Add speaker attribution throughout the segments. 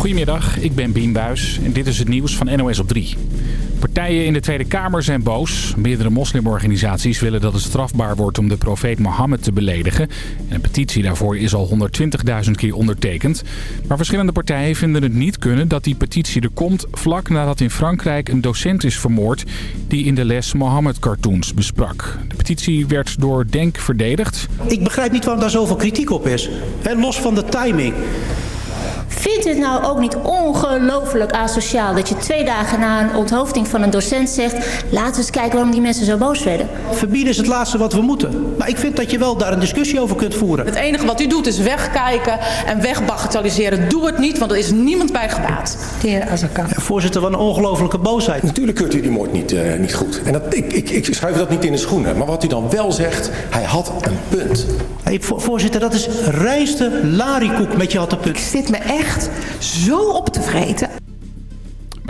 Speaker 1: Goedemiddag, ik ben Bien Buis en dit is het nieuws van NOS op 3. Partijen in de Tweede Kamer zijn boos. Meerdere moslimorganisaties willen dat het strafbaar wordt om de profeet Mohammed te beledigen. En een petitie daarvoor is al 120.000 keer ondertekend. Maar verschillende partijen vinden het niet kunnen dat die petitie er komt... vlak nadat in Frankrijk een docent is vermoord die in de les Mohammed-cartoons besprak. De petitie werd door Denk verdedigd.
Speaker 2: Ik begrijp niet waarom daar zoveel kritiek op is. los van de timing.
Speaker 3: Vindt het nou ook niet ongelooflijk asociaal dat je twee dagen na een onthoofding van een docent zegt... laten we eens kijken waarom die mensen zo boos werden?
Speaker 2: Verbieden is het laatste wat we moeten. Maar ik vind dat je wel daar een discussie over kunt voeren.
Speaker 4: Het enige wat u doet is wegkijken en wegbagatelliseren. Doe het niet, want er is niemand bij gebaat.
Speaker 3: De heer Azarkan.
Speaker 2: Ja, voorzitter, wat een ongelofelijke boosheid.
Speaker 5: Natuurlijk keurt u die moord niet, uh, niet goed. En dat, ik, ik, ik schuif dat niet in de schoenen. Maar wat u dan wel zegt, hij had een punt.
Speaker 2: Hey, voorzitter, dat is rijste larikoek met je had een punt.
Speaker 6: Ik zit me echt zo op te vreten.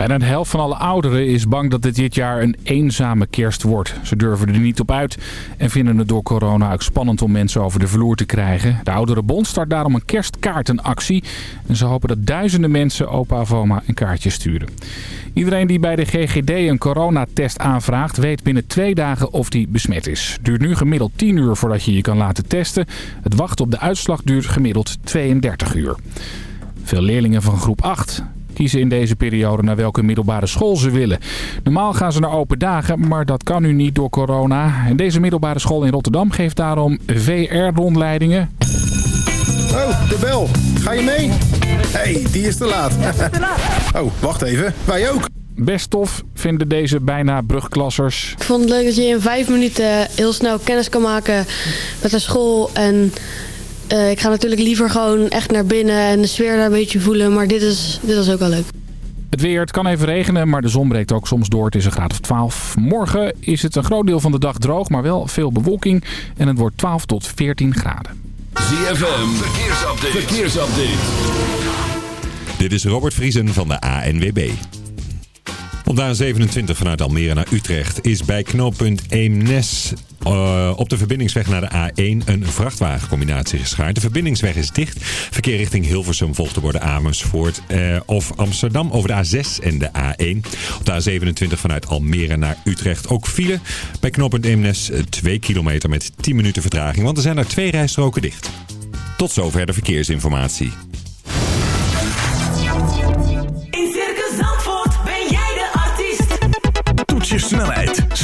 Speaker 1: Bijna de helft van alle ouderen is bang dat het dit jaar een eenzame kerst wordt. Ze durven er niet op uit en vinden het door corona ook spannend om mensen over de vloer te krijgen. De Ouderenbond start daarom een kerstkaartenactie. En ze hopen dat duizenden mensen opa of oma een kaartje sturen. Iedereen die bij de GGD een coronatest aanvraagt weet binnen twee dagen of die besmet is. Duurt nu gemiddeld 10 uur voordat je je kan laten testen. Het wachten op de uitslag duurt gemiddeld 32 uur. Veel leerlingen van groep 8 kiezen in deze periode naar welke middelbare school ze willen. Normaal gaan ze naar open dagen, maar dat kan nu niet door corona. En deze middelbare school in Rotterdam geeft daarom VR-rondleidingen.
Speaker 7: Oh, de bel. Ga je mee? Hé, hey, die is te laat. oh, wacht even. Wij ook.
Speaker 1: Best tof vinden deze bijna brugklassers.
Speaker 8: Ik vond het leuk dat je in vijf minuten heel snel kennis kan maken met de school en uh, ik ga natuurlijk liever gewoon echt naar binnen en de sfeer daar een beetje voelen. Maar dit is, dit is ook wel leuk.
Speaker 1: Het weer, het kan even regenen, maar de zon breekt ook soms door. Het is een graad of 12. Morgen is het een groot deel van de dag droog, maar wel veel bewolking. En het wordt 12 tot 14 graden.
Speaker 9: ZFM, verkeersupdate. verkeersupdate.
Speaker 10: Dit is Robert Vriesen van de ANWB. Op de A27 vanuit Almere naar Utrecht is bij knooppunt Eemnes uh, op de verbindingsweg naar de A1 een vrachtwagencombinatie geschaard. De verbindingsweg is dicht. Verkeer richting Hilversum volgt te worden Amersfoort uh, of Amsterdam over de A6 en de A1. Op de A27 vanuit Almere naar Utrecht ook file. Bij knooppunt Eemnes 2 kilometer met 10 minuten vertraging, want er zijn er twee rijstroken dicht. Tot zover de verkeersinformatie.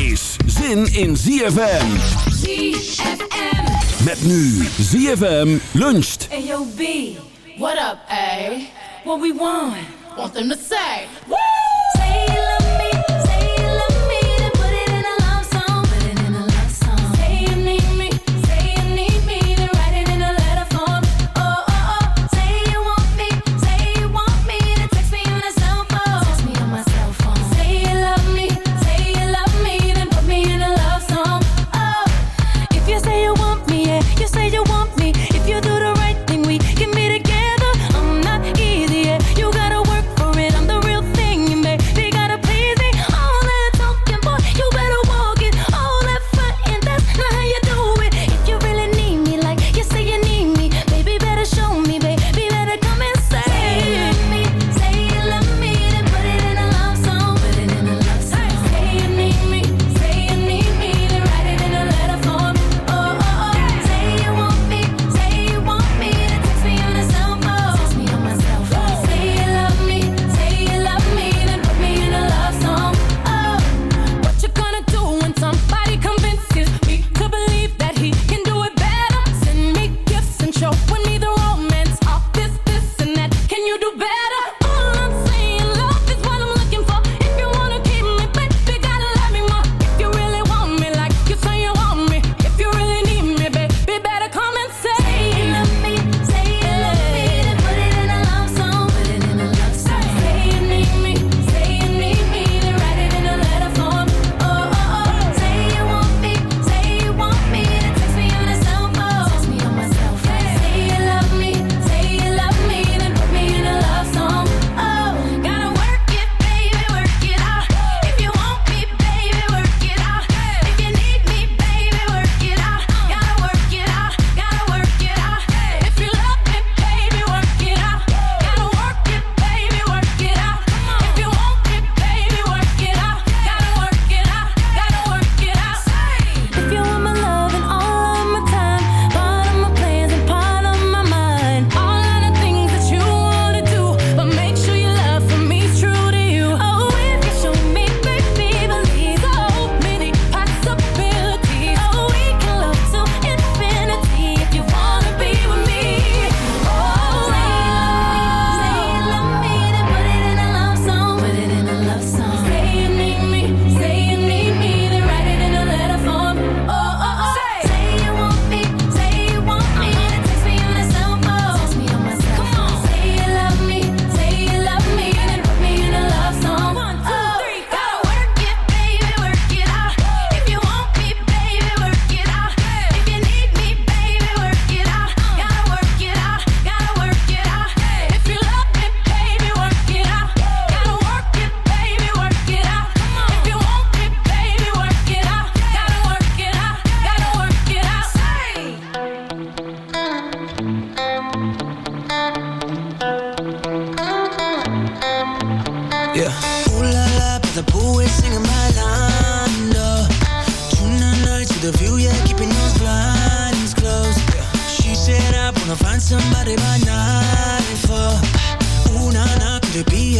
Speaker 11: Is zin in ZFM.
Speaker 12: ZFM.
Speaker 11: Met nu ZFM luncht.
Speaker 12: Hey yo B, what up A? What we want? Want them to say, woo!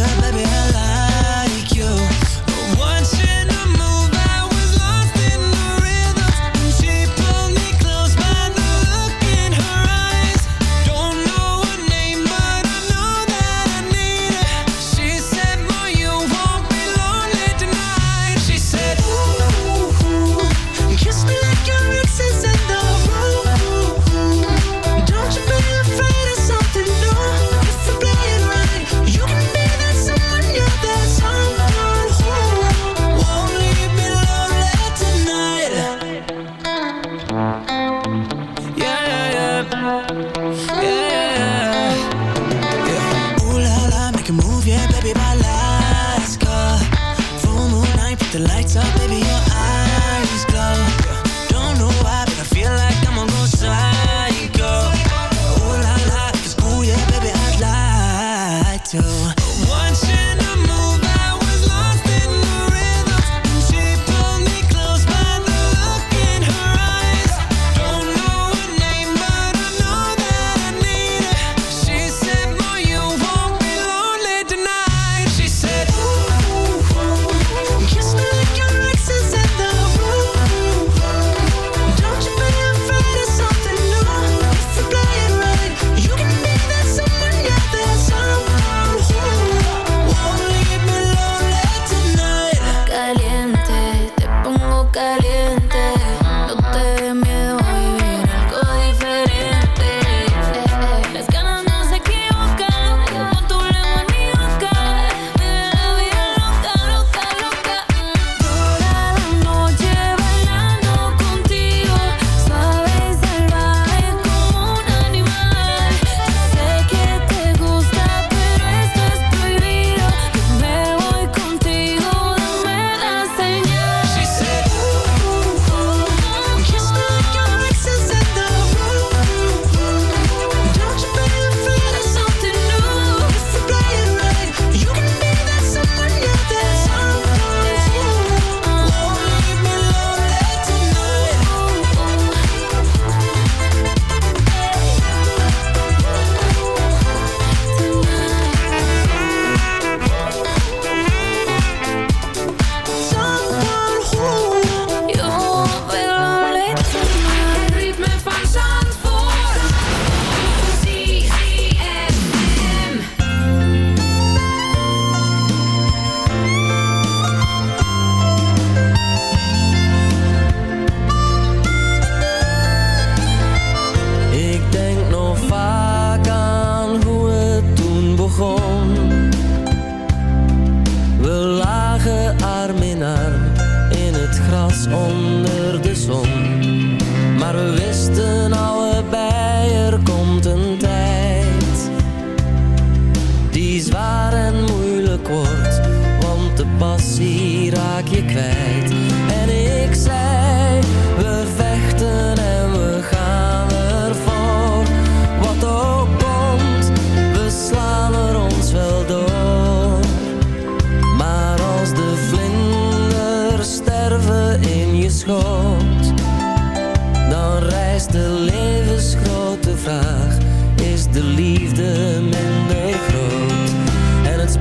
Speaker 13: your love.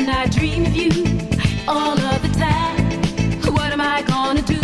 Speaker 13: and I
Speaker 12: dream of you all of the time. What am I gonna do?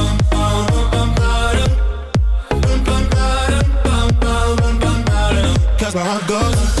Speaker 14: that's where I go.